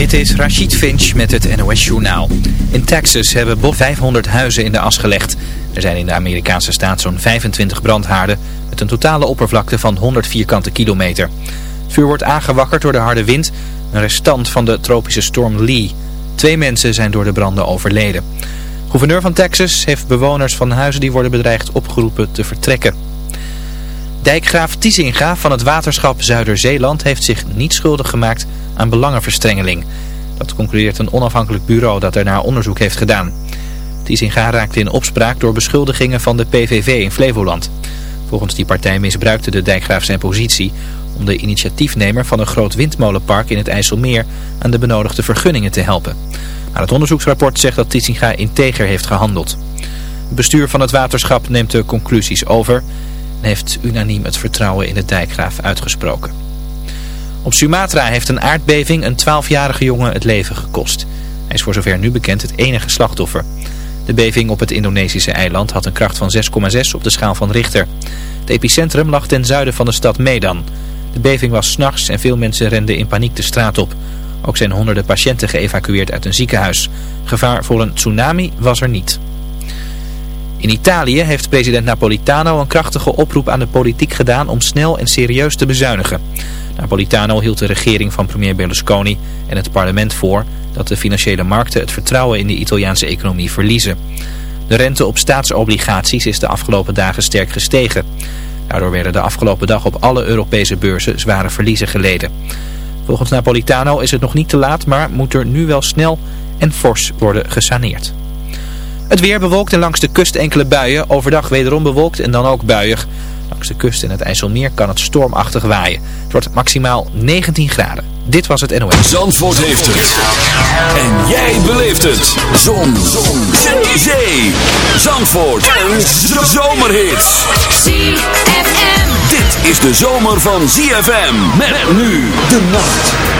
Dit is Rachid Finch met het NOS Journaal. In Texas hebben boven 500 huizen in de as gelegd. Er zijn in de Amerikaanse staat zo'n 25 brandhaarden met een totale oppervlakte van 100 vierkante kilometer. Het vuur wordt aangewakkerd door de harde wind, een restant van de tropische storm Lee. Twee mensen zijn door de branden overleden. Gouverneur van Texas heeft bewoners van huizen die worden bedreigd opgeroepen te vertrekken. Dijkgraaf Tiesinga van het waterschap Zuiderzeeland heeft zich niet schuldig gemaakt aan belangenverstrengeling. Dat concludeert een onafhankelijk bureau dat daarna onderzoek heeft gedaan. Tiesinga raakte in opspraak door beschuldigingen van de PVV in Flevoland. Volgens die partij misbruikte de dijkgraaf zijn positie om de initiatiefnemer van een groot windmolenpark in het IJsselmeer aan de benodigde vergunningen te helpen. Maar het onderzoeksrapport zegt dat Tiesinga integer heeft gehandeld. Het bestuur van het waterschap neemt de conclusies over heeft unaniem het vertrouwen in de dijkgraaf uitgesproken. Op Sumatra heeft een aardbeving een 12-jarige jongen het leven gekost. Hij is voor zover nu bekend het enige slachtoffer. De beving op het Indonesische eiland had een kracht van 6,6 op de schaal van Richter. Het epicentrum lag ten zuiden van de stad Medan. De beving was s'nachts en veel mensen renden in paniek de straat op. Ook zijn honderden patiënten geëvacueerd uit een ziekenhuis. Gevaar voor een tsunami was er niet. In Italië heeft president Napolitano een krachtige oproep aan de politiek gedaan om snel en serieus te bezuinigen. Napolitano hield de regering van premier Berlusconi en het parlement voor dat de financiële markten het vertrouwen in de Italiaanse economie verliezen. De rente op staatsobligaties is de afgelopen dagen sterk gestegen. Daardoor werden de afgelopen dag op alle Europese beurzen zware verliezen geleden. Volgens Napolitano is het nog niet te laat, maar moet er nu wel snel en fors worden gesaneerd. Het weer bewolkt en langs de kust enkele buien. Overdag wederom bewolkt en dan ook buiig. Langs de kust en het IJsselmeer kan het stormachtig waaien. Het wordt maximaal 19 graden. Dit was het NOS. Zandvoort heeft het. En jij beleeft het. Zon. Zon. Zee. Zandvoort. En zomerhits. ZFM. Dit is de zomer van ZFM. Met nu de nacht.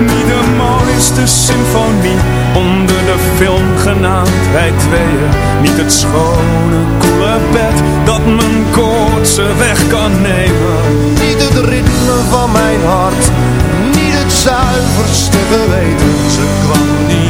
niet de mooiste symfonie Onder de film genaamd wij tweeën. Niet het schone, koele bed dat mijn koortse weg kan nemen. Niet het ritme van mijn hart, niet het zuiverste geweten. Ze kwam niet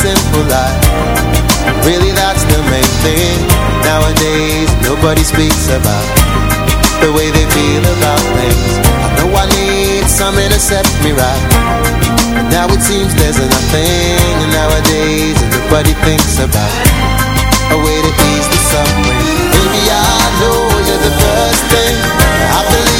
simple life. Really that's the main thing Nowadays nobody speaks about. The way they feel about things. I know I need some to set me right. But Now it seems there's nothing And nowadays nobody thinks about. A way to ease the suffering. Baby I know you're the first thing I believe.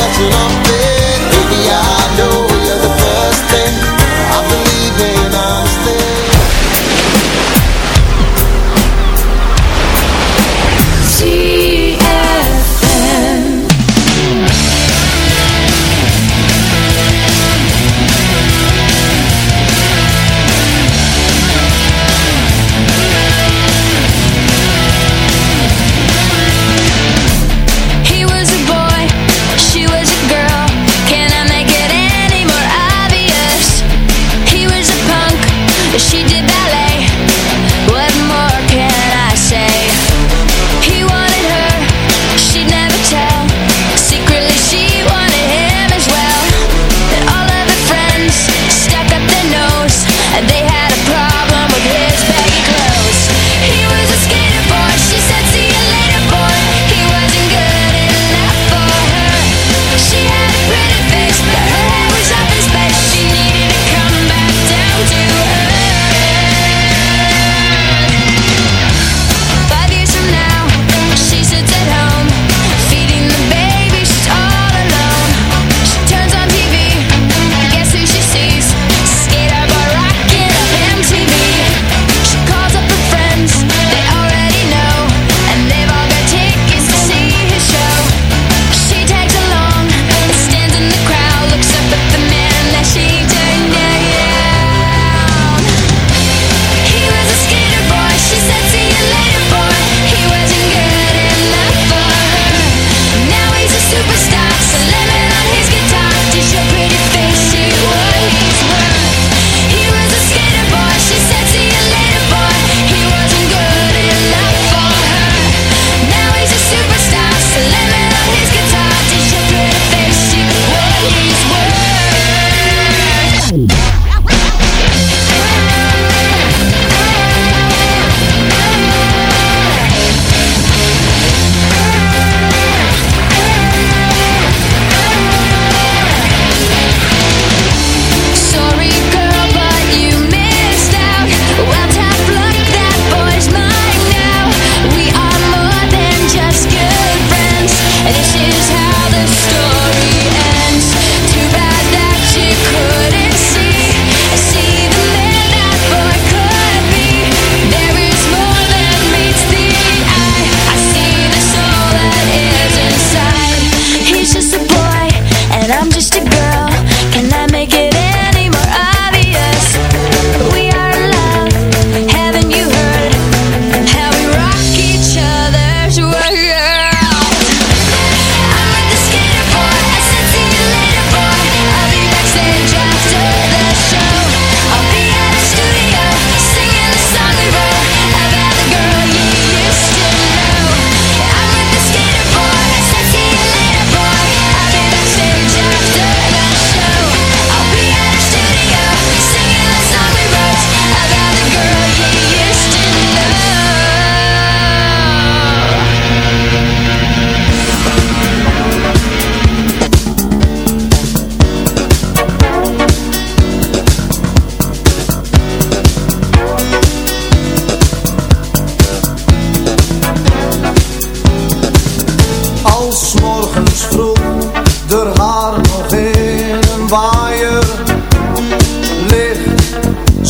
That's of me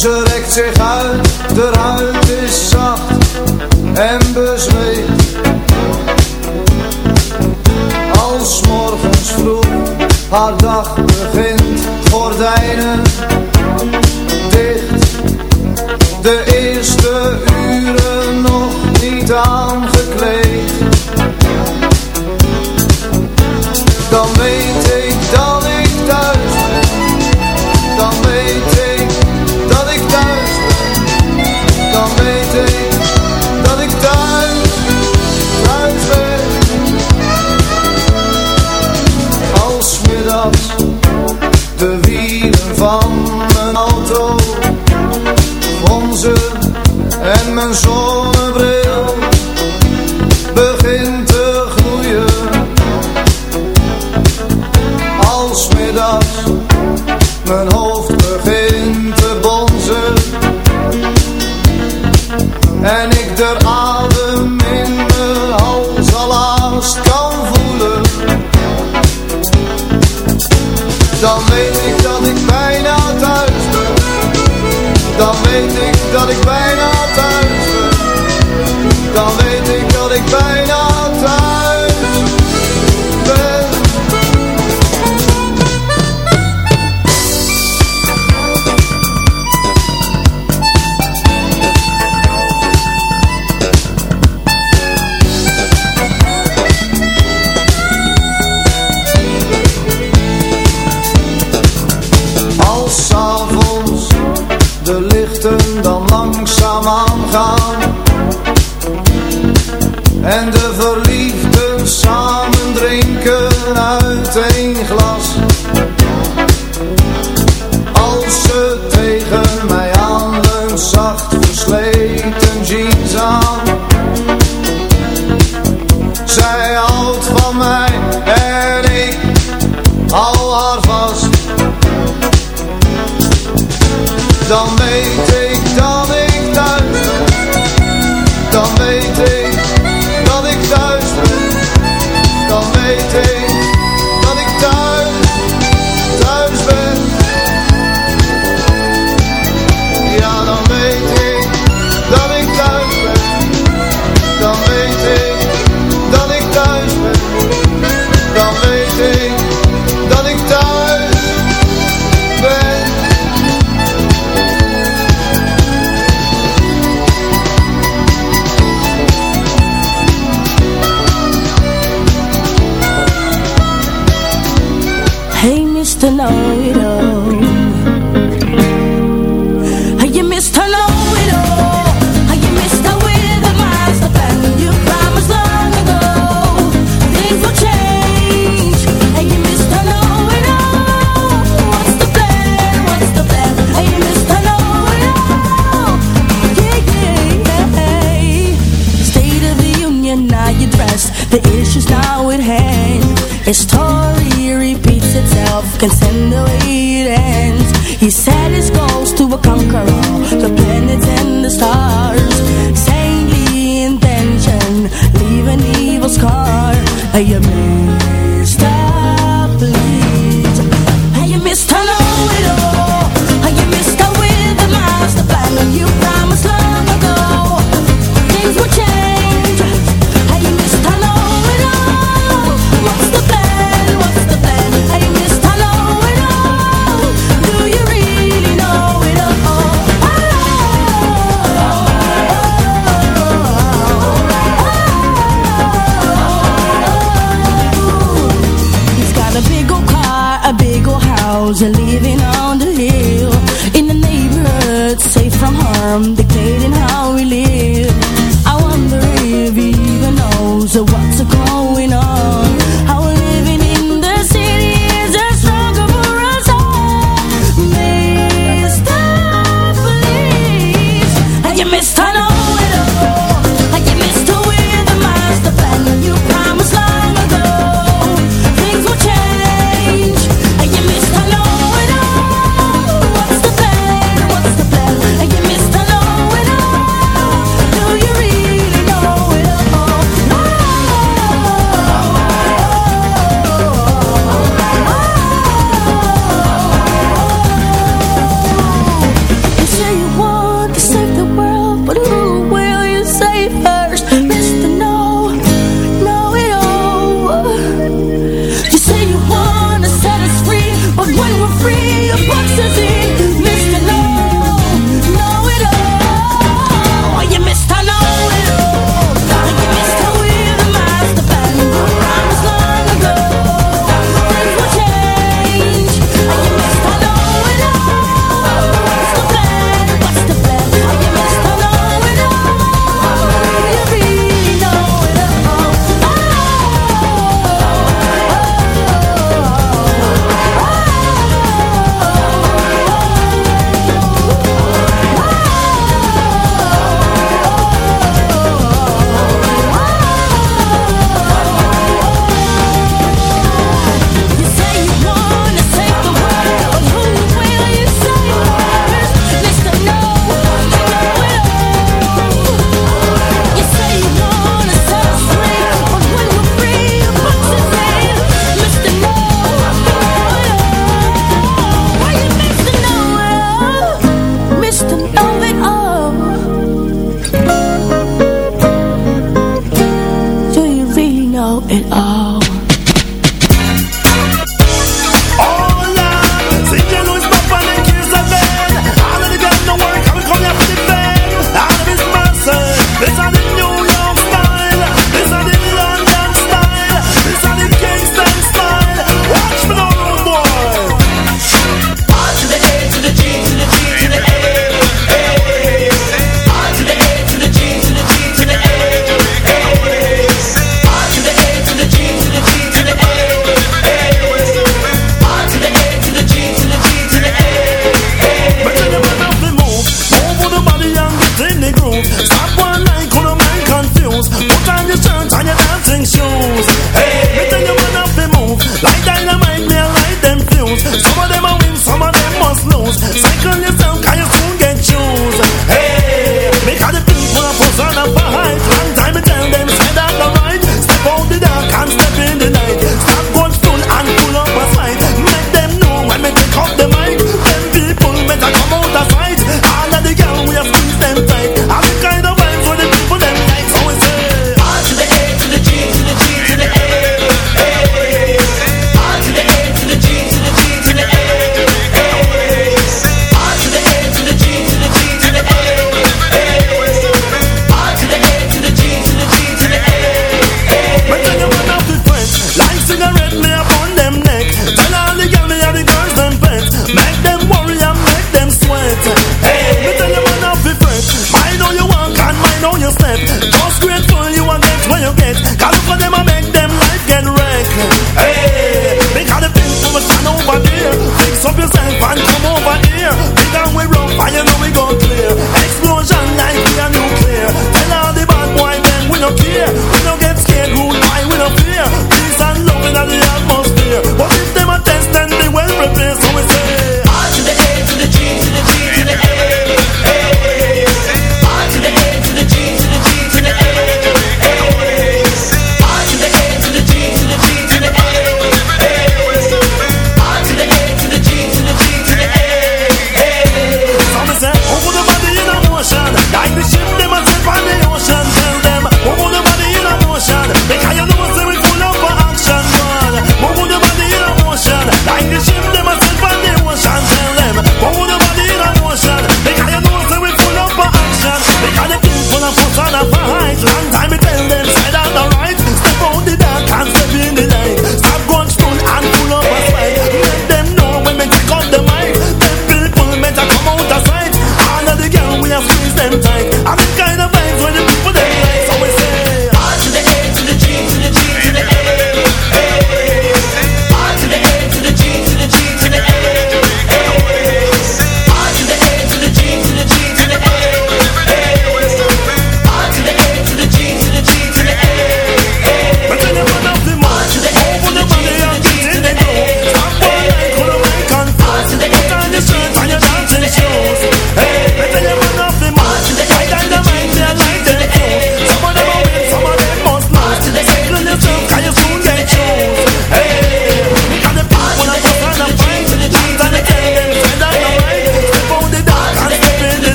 Ze rekt zich uit, de huid is zacht en bezweet. Als morgens vroeg haar dag begint, gordijnen dicht. De eerste uren nog niet aangekleed. Dan weet